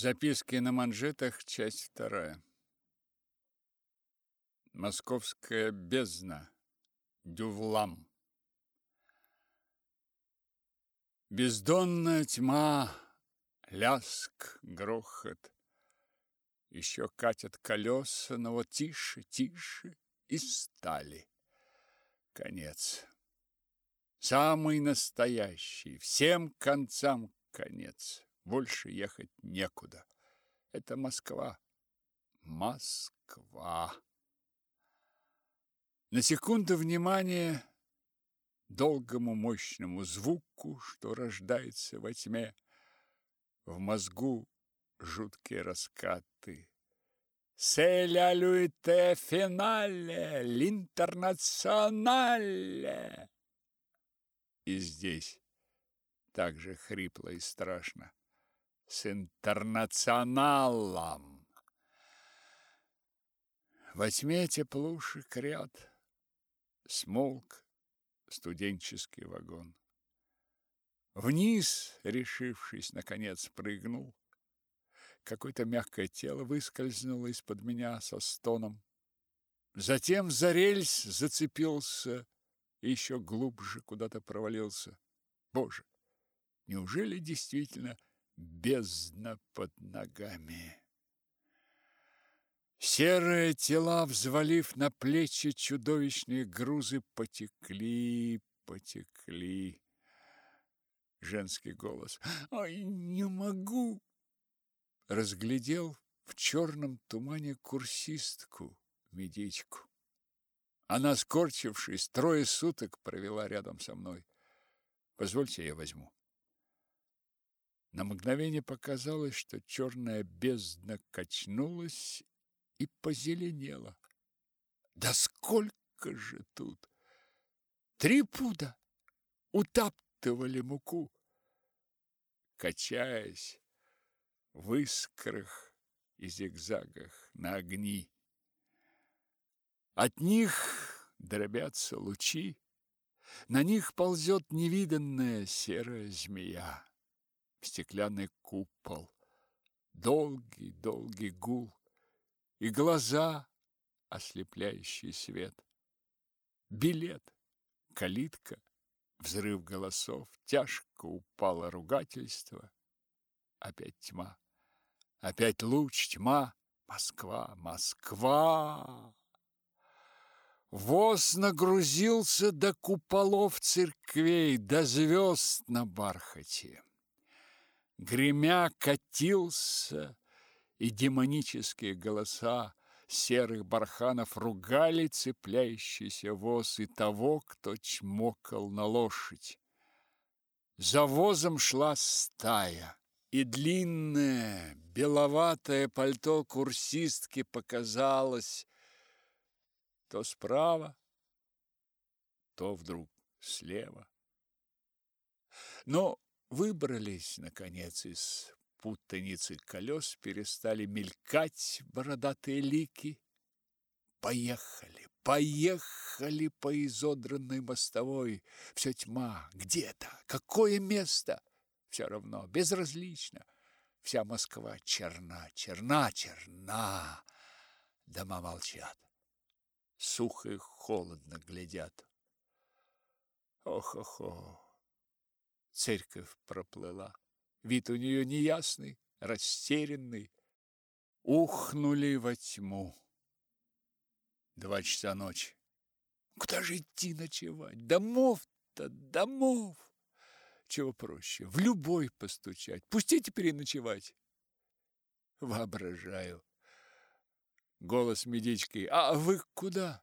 Записки на манжетах, часть вторая. Московская бездна. Дювлам. Бездонная тьма, ляск, грохот. Еще катят колеса, но вот тише, тише и стали. Конец. Самый настоящий, всем концам конец. Больше ехать некуда. Это Москва. Москва. На секунду внимания долгому мощному звуку, что рождается во тьме. В мозгу жуткие раскаты. «Селя люйте финале, l'interнационале!» И здесь так же хрипло и страшно с интернационалом. Во тьме теплушек ряд смолк студенческий вагон. Вниз, решившись, наконец прыгнул. Какое-то мягкое тело выскользнуло из-под меня со стоном. Затем за рельс зацепился и еще глубже куда-то провалился. Боже, неужели действительно бездна под ногами. Серые тела, взвалив на плечи чудовищные грузы, потекли, потекли. Женский голос. «Ай, не могу!» Разглядел в черном тумане курсистку, медичку. Она, скорчившись, трое суток провела рядом со мной. Позвольте, я возьму. На мгновение показалось, что черная бездна качнулась и позеленела. Да сколько же тут! Три пуда утаптывали муку. Качаясь в искрах и зигзагах на огни. От них дробятся лучи, на них ползет невиданная серая змея стеклянный купол, долгий-долгий гул и глаза, ослепляющий свет. Билет, калитка, взрыв голосов, тяжко упало ругательство. Опять тьма, опять луч, тьма, Москва, Москва. Воз нагрузился до куполов церквей, до звезд на бархате гремя катился, и демонические голоса серых барханов ругали цепляющийся воз и того, кто чмокал на лошадь. За возом шла стая, и длинное беловатое пальто курсистки показалось то справа, то вдруг слева. Но Выбрались, наконец, из путаницы колес, перестали мелькать бородатые лики. Поехали, поехали по изодранной мостовой. Все тьма, где-то, какое место? Все равно, безразлично. Вся Москва черна, черна, черна. Дома молчат. Сухо и холодно глядят. Ох-ох-ох. Церковь проплыла. Вид у нее неясный, растерянный. Ухнули во тьму. Два часа ночи. Куда же идти ночевать? Домов-то, домов! Чего проще? В любой постучать. Пустите переночевать. Воображаю. Голос медички. А вы куда?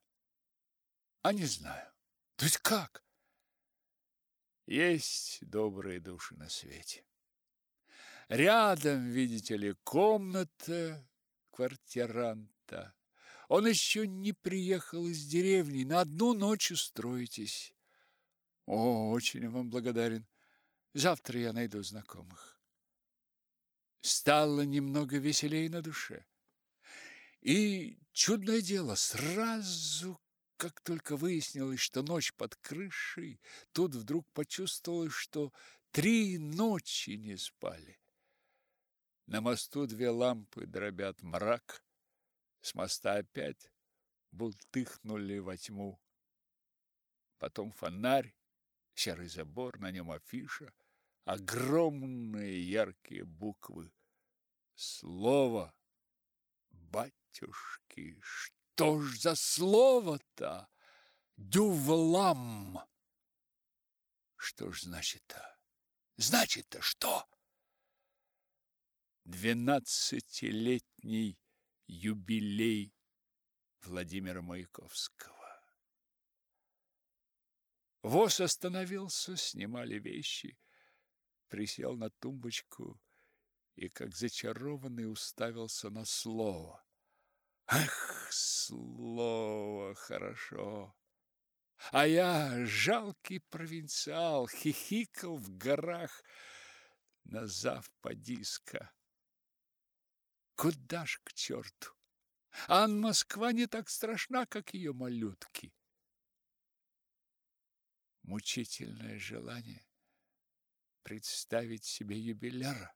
А не знаю. То есть как? Есть добрые души на свете. Рядом, видите ли, комната квартиранта. Он еще не приехал из деревни, на одну ночь устроитесь. О, очень вам благодарен. Завтра я найду знакомых. Стало немного веселее на душе. И чудное дело, сразу как только выяснилось, что ночь под крышей, тут вдруг почувствовалось, что три ночи не спали. На мосту две лампы дробят мрак. С моста опять бултыхнули во тьму. Потом фонарь, серый забор, на нем афиша, огромные яркие буквы. Слово батюшки, что ж за слово-то? Дювлам. Что ж значит-то? Значит-то что? Двенадцатилетний юбилей Владимира Маяковского. Воз остановился, снимали вещи, присел на тумбочку и, как зачарованный, уставился на слово. Ах, слово хорошо! А я, жалкий провинциал, хихикал в горах на завподиска. Куда ж к черту? Ан Москва не так страшна, как ее малютки. Мучительное желание представить себе юбиляра.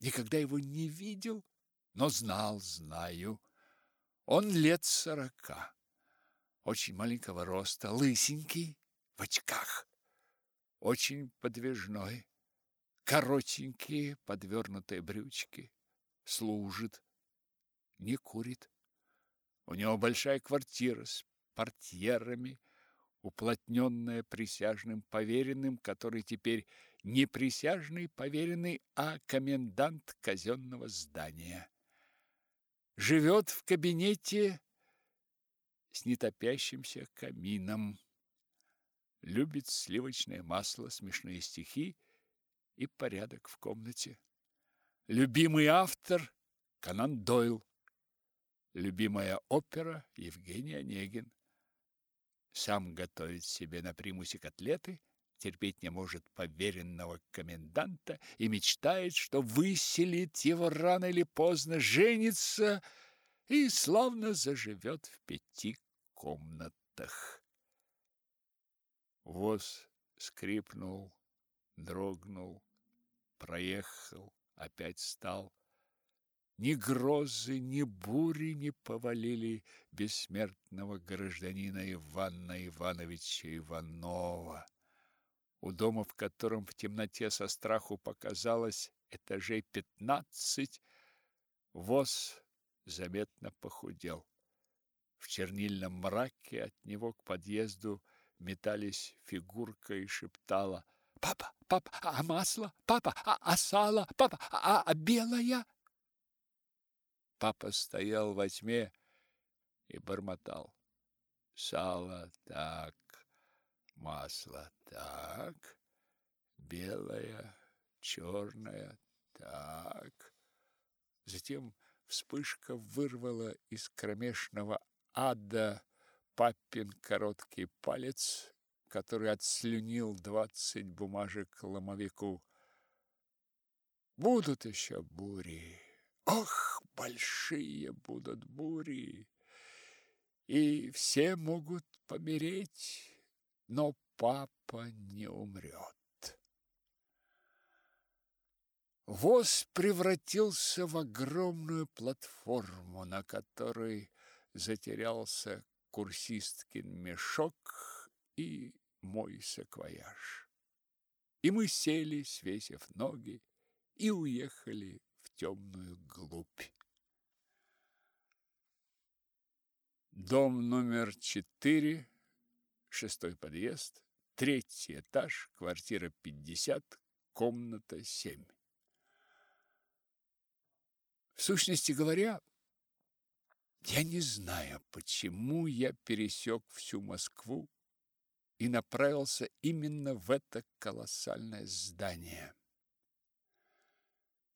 Никогда его не видел, но знал, знаю. Он лет сорока. Очень маленького роста, лысенький, в очках, очень подвижной, коротенькие подвернутые брючки, служит, не курит. У него большая квартира с портьерами, уплотненная присяжным поверенным, который теперь не присяжный поверенный, а комендант казенного здания. Живет в кабинете с нетопящимся камином. Любит сливочное масло, смешные стихи и порядок в комнате. Любимый автор Конан Дойл. Любимая опера Евгений Онегин. Сам готовит себе на примусе котлеты, терпеть не может поверенного коменданта и мечтает, что выселит его рано или поздно, женится и славно заживет в пяти комнатах. Воз скрипнул, дрогнул, проехал, опять стал. Ни грозы, ни бури не повалили бессмертного гражданина Ивана Ивановича Иванова. У дома, в котором в темноте со страху показалось этажей пятнадцать, воз заметно похудел. В чернильном мраке от него к подъезду метались фигурка и шептала «Папа, папа, а масло? Папа, а, а сало? Папа, а, а белая?» Папа стоял во тьме и бормотал. Сало так, масло так, белое, черное так. Затем вспышка вырвала из кромешного ада папин короткий палец, который отслюнил двадцать бумажек ломовику. Будут еще бури. Ох, большие будут бури. И все могут помереть, но папа не умрет. Воз превратился в огромную платформу, на которой затерялся курсисткин мешок и мой саквояж. И мы сели, свесив ноги, и уехали в темную глубь. Дом номер четыре, шестой подъезд, третий этаж, квартира пятьдесят, комната семь. В сущности говоря, я не знаю, почему я пересек всю Москву и направился именно в это колоссальное здание.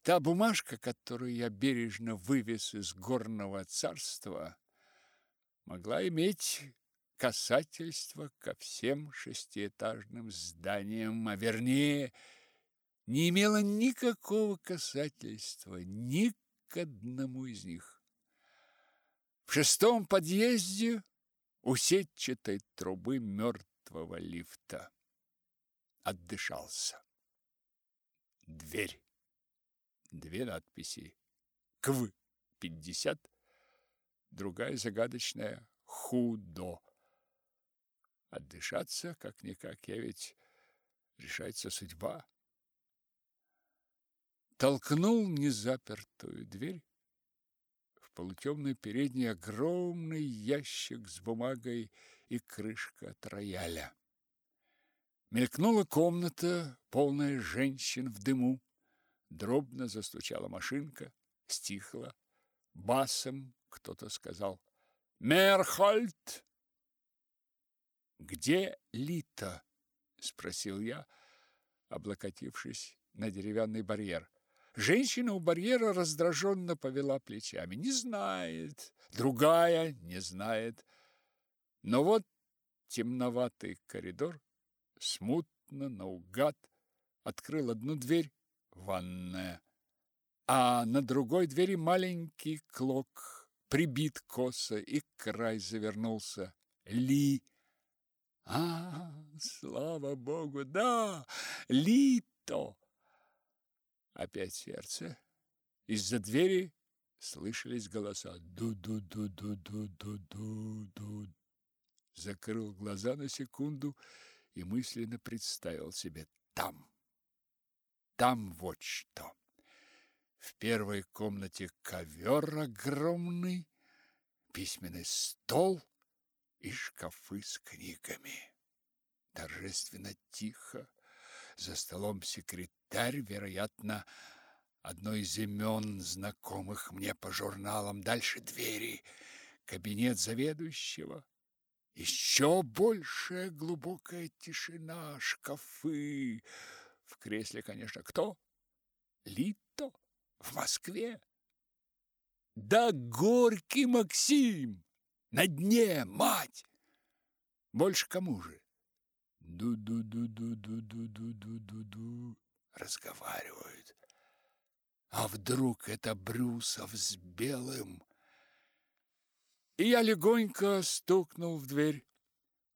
Та бумажка, которую я бережно вывез из горного царства, могла иметь касательство ко всем шестиэтажным зданиям, а вернее, не имела никакого касательства ни к одному из них. В шестом подъезде у сетчатой трубы мертвого лифта. Отдышался. Дверь. две надписи. КВ-50, другая загадочная «Худо». Отдышаться как-никак, я ведь решается судьба. Толкнул незапертую дверь. В полутемной передней огромный ящик с бумагой и крышка от рояля. Мелькнула комната, полная женщин в дыму. Дробно застучала машинка, стихла. Басом кто-то сказал «Мерхольд!» «Где Лита?» – спросил я, облокотившись на деревянный барьер. Женщина у барьера раздраженно повела плечами. Не знает, другая не знает. Но вот темноватый коридор, смутно, наугад, открыл одну дверь, ванная, а на другой двери маленький клок, прибит косо, и край завернулся. Ли. А, слава богу, да, Лито. Опять сердце. Из-за двери слышались голоса. Ду-ду-ду-ду-ду-ду-ду-ду. Закрыл глаза на секунду и мысленно представил себе там. Там вот что. В первой комнате ковер огромный, письменный стол и шкафы с книгами. Торжественно тихо за столом секретарь, вероятно, одно из имен, знакомых мне по журналам. Дальше двери, кабинет заведующего. Еще большая глубокая тишина, шкафы. В кресле, конечно, кто? Лито в Москве. Да Горький Максим! На дне, мать! Больше кому же? Ду-ду-ду-ду-ду-ду-ду-ду-ду-ду. Разговаривают. А вдруг это Брюсов с белым? И я легонько стукнул в дверь.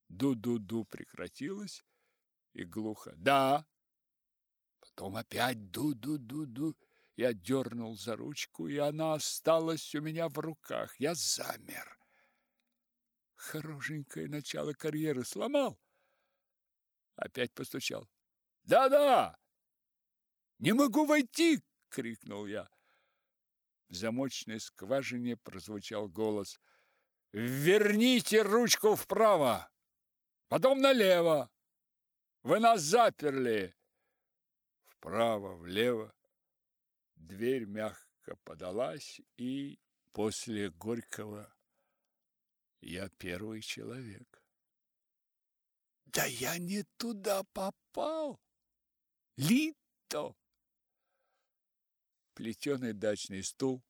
Ду-ду-ду прекратилось и глухо. Да. Потом опять ду-ду-ду-ду. Я дернул за ручку, и она осталась у меня в руках. Я замер. Хорошенькое начало карьеры сломал. Опять постучал. «Да-да! Не могу войти!» — крикнул я. В замочной скважине прозвучал голос. «Верните ручку вправо, потом налево. Вы нас заперли!» Вправо, влево. Дверь мягко подалась, и после Горького я первый человек. Да я не туда попал. Лито. Плетеный дачный стул,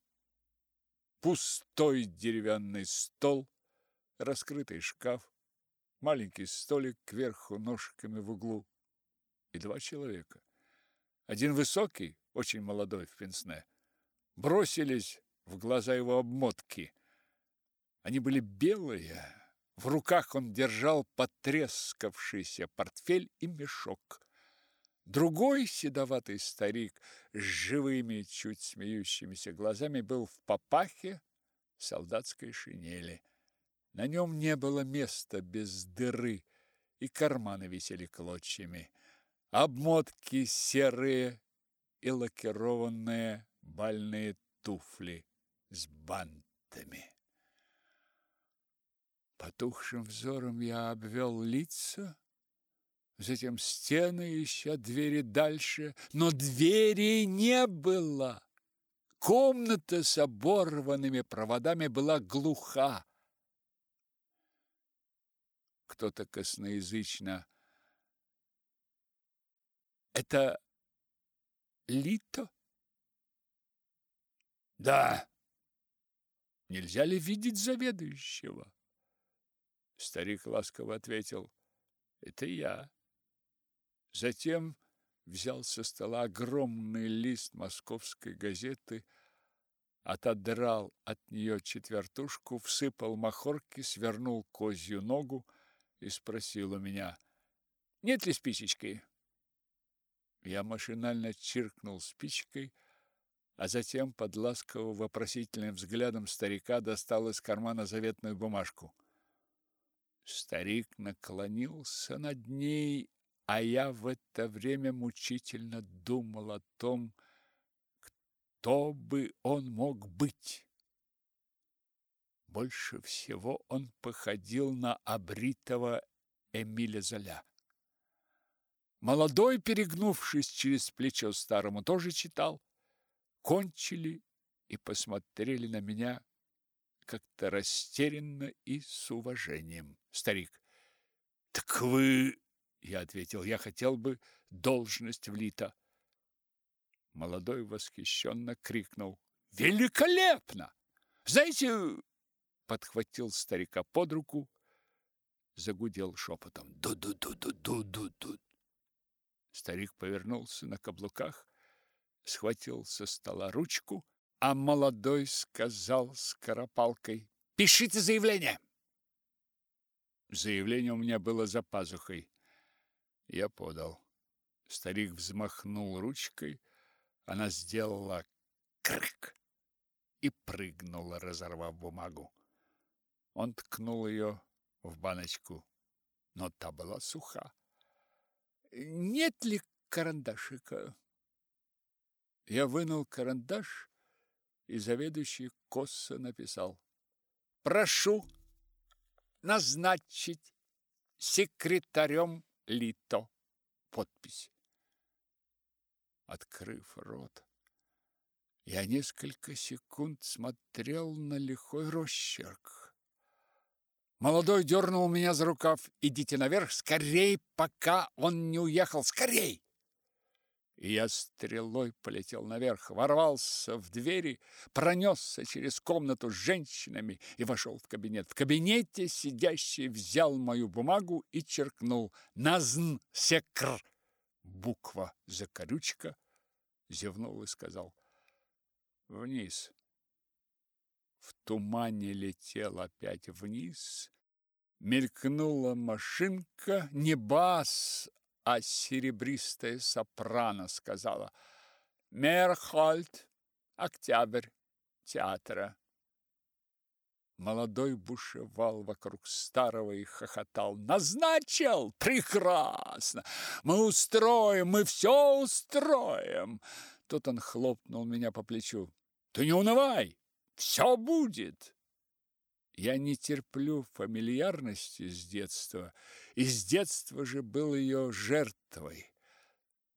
пустой деревянный стол, раскрытый шкаф, маленький столик кверху ножками в углу и два человека. Один высокий, очень молодой в пенсне, бросились в глаза его обмотки. Они были белые, в руках он держал потрескавшийся портфель и мешок. Другой седоватый старик с живыми, чуть смеющимися глазами был в папахе солдатской шинели. На нем не было места без дыры, и карманы висели клочьями. Обмотки серые и лакированные бальные туфли с бантами. Потухшим взором я обвел лица, затем стены, ища двери дальше, но двери не было. Комната с оборванными проводами была глуха. Кто-то косноязычно «Это Лито?» «Да». «Нельзя ли видеть заведующего?» Старик ласково ответил, «Это я». Затем взял со стола огромный лист московской газеты, отодрал от нее четвертушку, всыпал махорки, свернул козью ногу и спросил у меня, «Нет ли спичечки?» Я машинально чиркнул спичкой, а затем под ласково-вопросительным взглядом старика достал из кармана заветную бумажку. Старик наклонился над ней, а я в это время мучительно думал о том, кто бы он мог быть. Больше всего он походил на обритого Эмиля Золя. Молодой, перегнувшись через плечо старому, тоже читал. Кончили и посмотрели на меня как-то растерянно и с уважением. Старик. Так вы, я ответил, я хотел бы должность в Лита. Молодой восхищенно крикнул: "Великолепно! Знаете, подхватил старика под руку, загудел шепотом: "Ду-ду-ду-ду-ду-ду-ду". Старик повернулся на каблуках, схватил со стола ручку, а молодой сказал скоропалкой: "Пишите заявление". Заявление у меня было за пазухой. Я подал. Старик взмахнул ручкой, она сделала крик и прыгнула, разорвав бумагу. Он ткнул ее в баночку, но та была суха. Нет ли карандашика? Я вынул карандаш, и заведующий косо написал: "Прошу назначить секретарем Лито". Подпись. Открыв рот, я несколько секунд смотрел на лихой росчерк. Молодой дернул меня за рукав. «Идите наверх, скорей, пока он не уехал, скорей!» И я стрелой полетел наверх, ворвался в двери, пронесся через комнату с женщинами и вошел в кабинет. В кабинете сидящий взял мою бумагу и черкнул «Назн секр». Буква закорючка, зевнул и сказал «Вниз». В тумане летел опять вниз. Мелькнула машинка, не бас, а серебристая сопрано сказала «Мерхольд, октябрь, театра». Молодой бушевал вокруг старого и хохотал. «Назначил? Прекрасно! Мы устроим, мы все устроим!» Тут он хлопнул меня по плечу. «Ты не унывай! Все будет. Я не терплю фамильярности с детства, и с детства же был ее жертвой.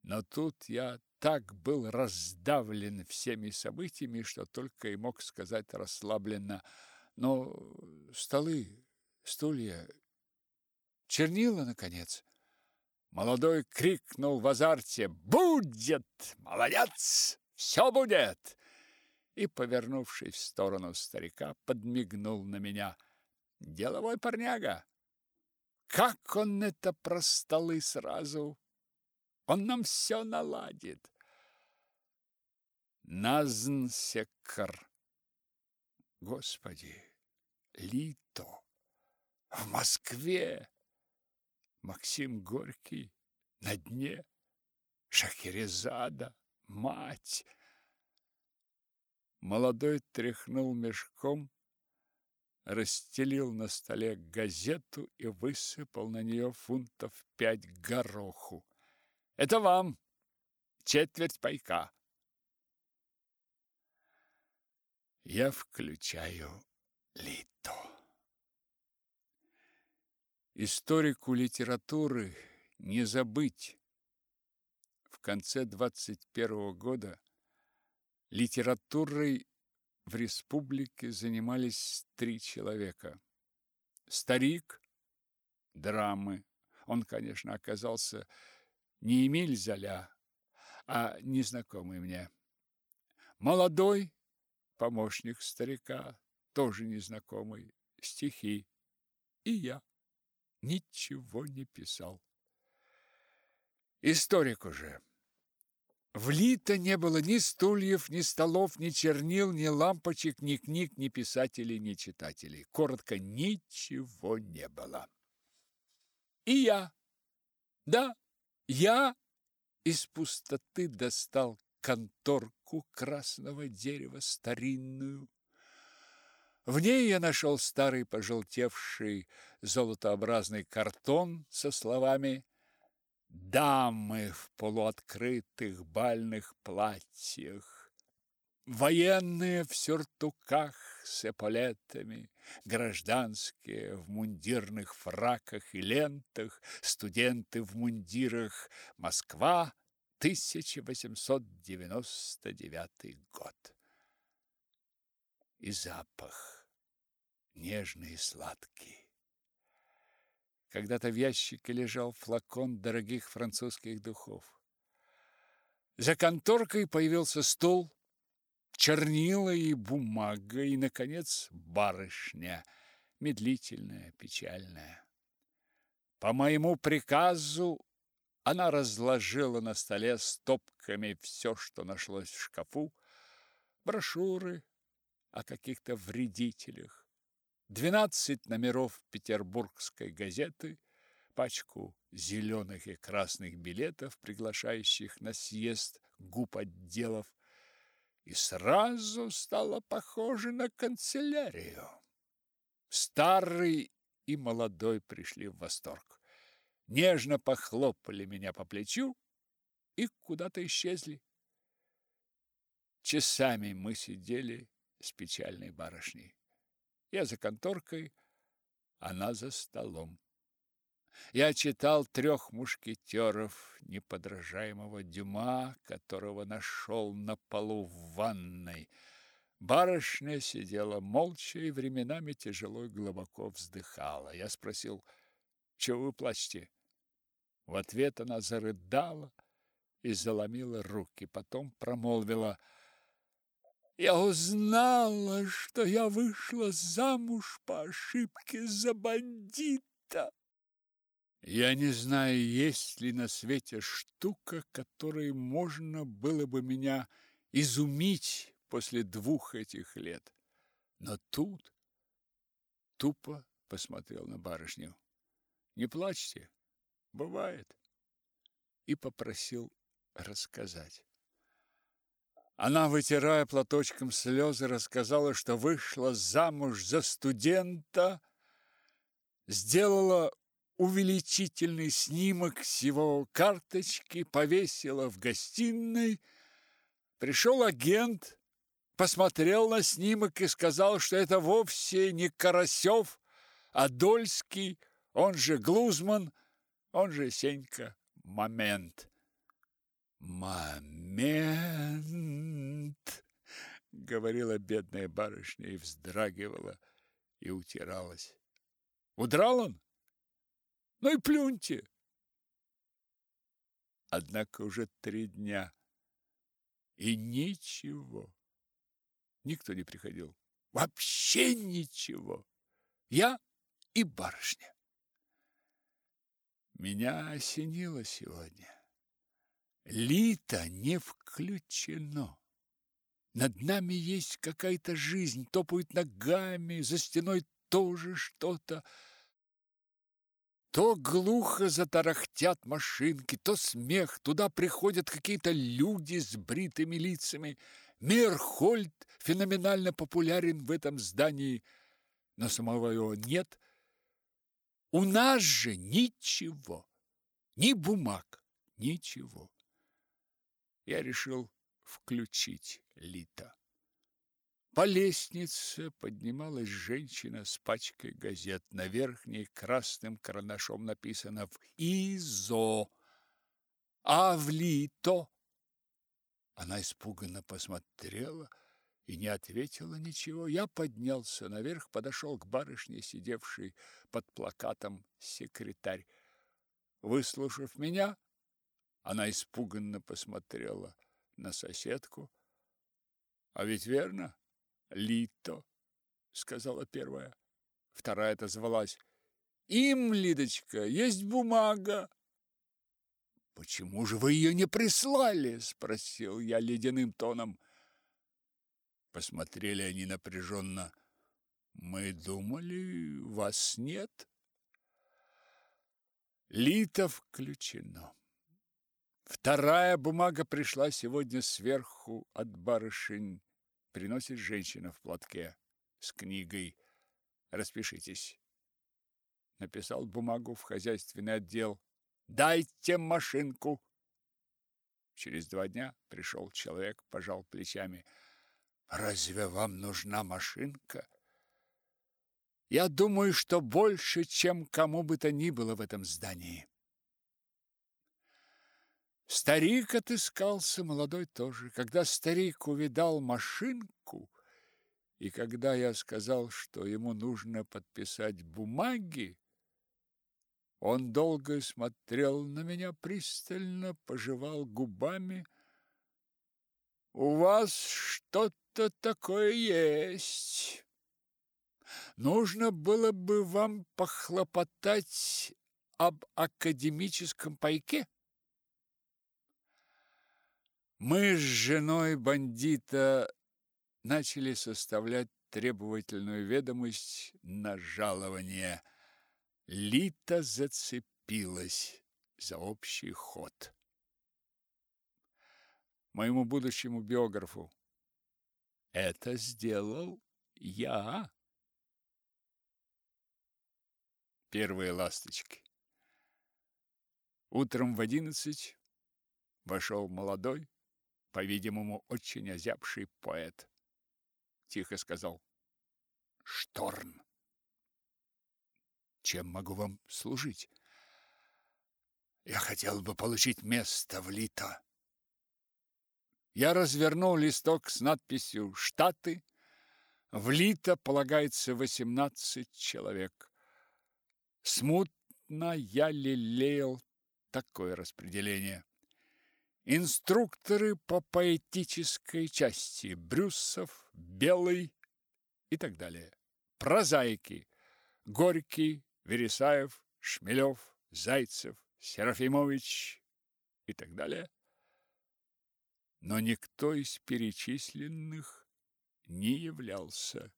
Но тут я так был раздавлен всеми событиями, что только и мог сказать расслабленно: "Но столы, стулья, чернила наконец". Молодой крикнул в азарте: "Будет! Молодец! Все будет!" и, повернувшись в сторону старика, подмигнул на меня. Деловой парняга. Как он это про столы сразу? Он нам все наладит. Назнсекр. Господи, Лито. В Москве. Максим Горький на дне. Шахерезада, мать. Молодой тряхнул мешком, расстелил на столе газету и высыпал на нее фунтов пять гороху. Это вам четверть пайка. Я включаю Лито. Историку литературы не забыть. В конце двадцать первого года Литературой в республике занимались три человека. Старик – драмы. Он, конечно, оказался не Эмиль Золя, а незнакомый мне. Молодой – помощник старика, тоже незнакомый, стихи. И я ничего не писал. Историк уже. В Лито не было ни стульев, ни столов, ни чернил, ни лампочек, ни книг, ни писателей, ни читателей. Коротко, ничего не было. И я, да, я из пустоты достал конторку красного дерева старинную. В ней я нашел старый пожелтевший золотообразный картон со словами «Дамы в полуоткрытых бальных платьях, военные в сюртуках с эполетами, гражданские в мундирных фраках и лентах, студенты в мундирах, Москва, 1899 год». И запах нежный и сладкий. Когда-то в ящике лежал флакон дорогих французских духов. За конторкой появился стол, чернила и бумага, и, наконец, барышня, медлительная, печальная. По моему приказу она разложила на столе стопками все, что нашлось в шкафу, брошюры о каких-то вредителях, 12 номеров петербургской газеты, пачку зеленых и красных билетов, приглашающих на съезд губ отделов, и сразу стало похоже на канцелярию. Старый и молодой пришли в восторг. Нежно похлопали меня по плечу и куда-то исчезли. Часами мы сидели с печальной барышней. Я за конторкой, она за столом. Я читал трех мушкетеров неподражаемого Дюма, которого нашел на полу в ванной. Барышня сидела молча и временами тяжело и глубоко вздыхала. Я спросил, чего вы плачете? В ответ она зарыдала и заломила руки, потом промолвила — я узнала, что я вышла замуж по ошибке за бандита. Я не знаю, есть ли на свете штука, которой можно было бы меня изумить после двух этих лет. Но тут тупо посмотрел на барышню. Не плачьте, бывает. И попросил рассказать. Она, вытирая платочком слезы, рассказала, что вышла замуж за студента, сделала увеличительный снимок с его карточки, повесила в гостиной. Пришел агент, посмотрел на снимок и сказал, что это вовсе не Карасев, а Дольский, он же Глузман, он же Сенька Момент. «Момент!» — говорила бедная барышня и вздрагивала, и утиралась. «Удрал он? Ну и плюньте!» Однако уже три дня, и ничего. Никто не приходил. Вообще ничего. Я и барышня. Меня осенило сегодня. Лита не включено. Над нами есть какая-то жизнь, топают ногами, за стеной тоже что-то. То глухо затарахтят машинки, то смех, туда приходят какие-то люди с бритыми лицами. Мерхольд феноменально популярен в этом здании, но самого его нет. У нас же ничего, ни бумаг, ничего я решил включить Лита. По лестнице поднималась женщина с пачкой газет. На верхней красным карандашом написано «В ИЗО», а в Лито. Она испуганно посмотрела и не ответила ничего. Я поднялся наверх, подошел к барышне, сидевшей под плакатом «Секретарь». Выслушав меня, она испуганно посмотрела на соседку. А ведь верно, Лито, сказала первая. Вторая отозвалась: "Им, Лидочка, есть бумага". Почему же вы ее не прислали? спросил я ледяным тоном. Посмотрели они напряженно. Мы думали, вас нет. Лито включено. Вторая бумага пришла сегодня сверху от барышень. Приносит женщина в платке с книгой. Распишитесь. Написал бумагу в хозяйственный отдел. Дайте машинку. Через два дня пришел человек, пожал плечами. Разве вам нужна машинка? Я думаю, что больше, чем кому бы то ни было в этом здании. Старик отыскался, молодой тоже. Когда старик увидал машинку, и когда я сказал, что ему нужно подписать бумаги, он долго смотрел на меня пристально, пожевал губами. «У вас что-то такое есть. Нужно было бы вам похлопотать об академическом пайке?» Мы с женой бандита начали составлять требовательную ведомость на жалование. Лита зацепилась за общий ход. Моему будущему биографу это сделал я. Первые ласточки. Утром в одиннадцать вошел молодой, по-видимому, очень озябший поэт. Тихо сказал «Шторм». «Чем могу вам служить?» «Я хотел бы получить место в Лито». Я развернул листок с надписью «Штаты». В Лито полагается восемнадцать человек. Смутно я лелеял такое распределение. Инструкторы по поэтической части Брюсов, Белый и так далее. Прозаики Горький, Вересаев, Шмелев, Зайцев, Серафимович и так далее. Но никто из перечисленных не являлся.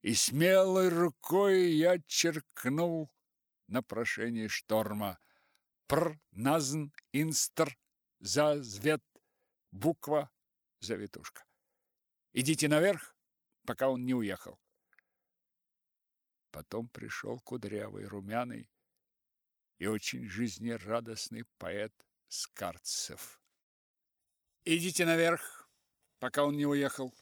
И смелой рукой я черкнул на прошение шторма. Пр, назн, инстр, за звет буква завитушка. Идите наверх, пока он не уехал. Потом пришел кудрявый, румяный и очень жизнерадостный поэт Скарцев. Идите наверх, пока он не уехал.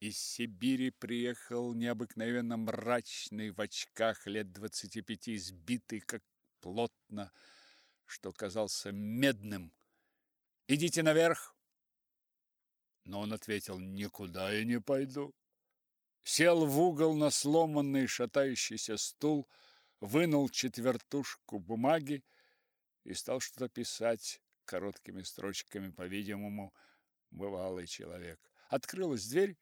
Из Сибири приехал необыкновенно мрачный, в очках лет двадцати пяти, сбитый, как плотно, что казался медным, Идите наверх. Но он ответил: "Никуда я не пойду". Сел в угол на сломанный шатающийся стул, вынул четвертушку бумаги и стал что-то писать короткими строчками, по-видимому, бывалый человек. Открылась дверь,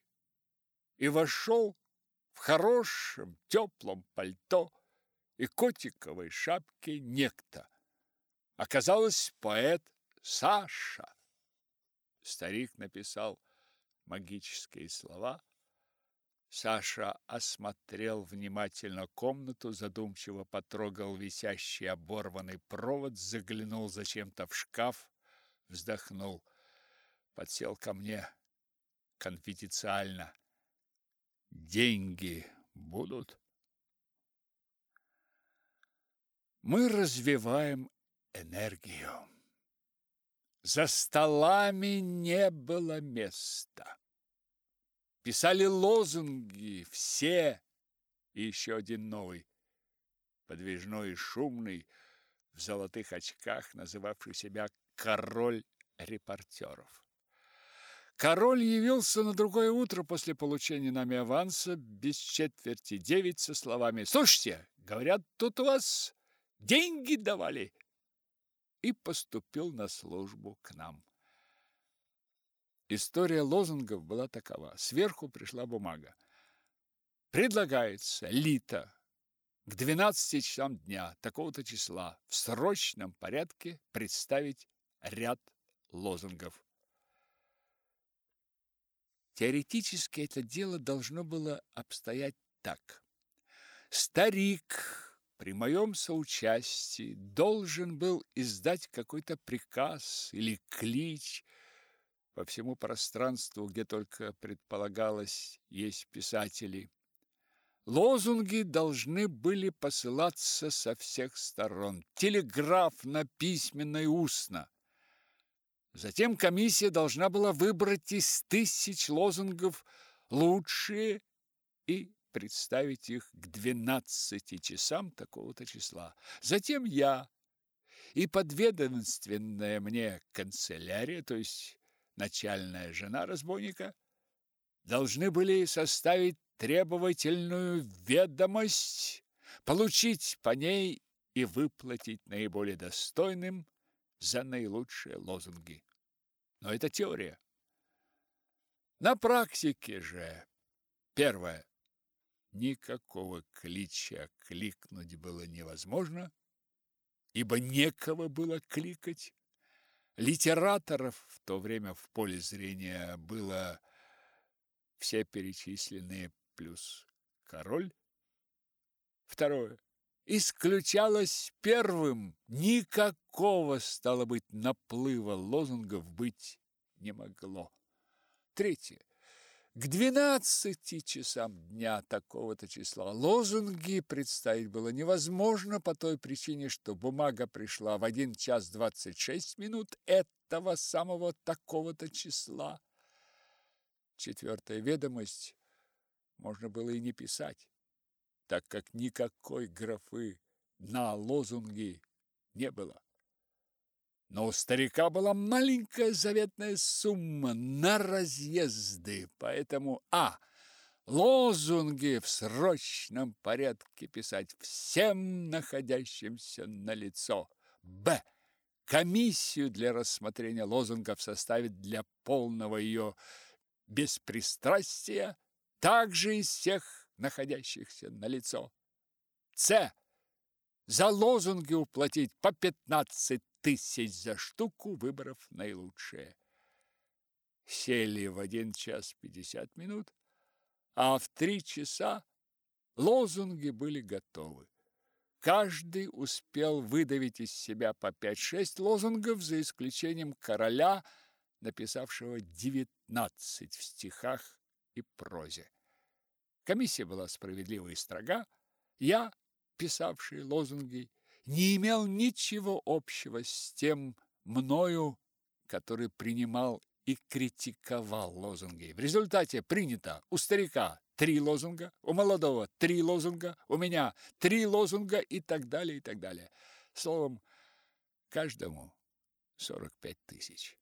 и вошел в хорошем теплом пальто и котиковой шапке некто. Оказалось, поэт Саша. Старик написал магические слова. Саша осмотрел внимательно комнату, задумчиво потрогал висящий оборванный провод, заглянул зачем-то в шкаф, вздохнул, подсел ко мне конфиденциально. Деньги будут? Мы развиваем энергию. За столами не было места. Писали лозунги все, и еще один новый, подвижной и шумный, в золотых очках, называвший себя король репортеров. Король явился на другое утро после получения нами аванса без четверти девять со словами «Слушайте, говорят, тут у вас деньги давали» и поступил на службу к нам. История лозунгов была такова. Сверху пришла бумага. Предлагается Лита к 12 часам дня такого-то числа в срочном порядке представить ряд лозунгов. Теоретически это дело должно было обстоять так. Старик при моем соучастии должен был издать какой-то приказ или клич по всему пространству, где только предполагалось есть писатели. Лозунги должны были посылаться со всех сторон, телеграфно, письменно и устно. Затем комиссия должна была выбрать из тысяч лозунгов лучшие и представить их к двенадцати часам такого-то числа. Затем я и подведомственная мне канцелярия, то есть начальная жена разбойника, должны были составить требовательную ведомость, получить по ней и выплатить наиболее достойным за наилучшие лозунги. Но это теория. На практике же первое никакого клича кликнуть было невозможно, ибо некого было кликать. Литераторов в то время в поле зрения было все перечисленные плюс король. Второе. Исключалось первым. Никакого, стало быть, наплыва лозунгов быть не могло. Третье. К двенадцати часам дня такого-то числа лозунги представить было невозможно по той причине, что бумага пришла в один час двадцать шесть минут этого самого такого-то числа. Четвертая ведомость можно было и не писать, так как никакой графы на лозунги не было. Но у старика была маленькая заветная сумма на разъезды, поэтому а. Лозунги в срочном порядке писать всем находящимся на лицо. Б. Комиссию для рассмотрения лозунгов составить для полного ее беспристрастия также из всех находящихся на лицо. С. За лозунги уплатить по 15 тысяч за штуку, выбрав наилучшие. Сели в один час пятьдесят минут, а в три часа лозунги были готовы. Каждый успел выдавить из себя по пять-шесть лозунгов, за исключением короля, написавшего девятнадцать в стихах и прозе. Комиссия была справедлива и строга. Я, писавший лозунги, не имел ничего общего с тем мною, который принимал и критиковал лозунги. В результате принято у старика три лозунга, у молодого три лозунга, у меня три лозунга и так далее, и так далее. Словом, каждому сорок пять тысяч.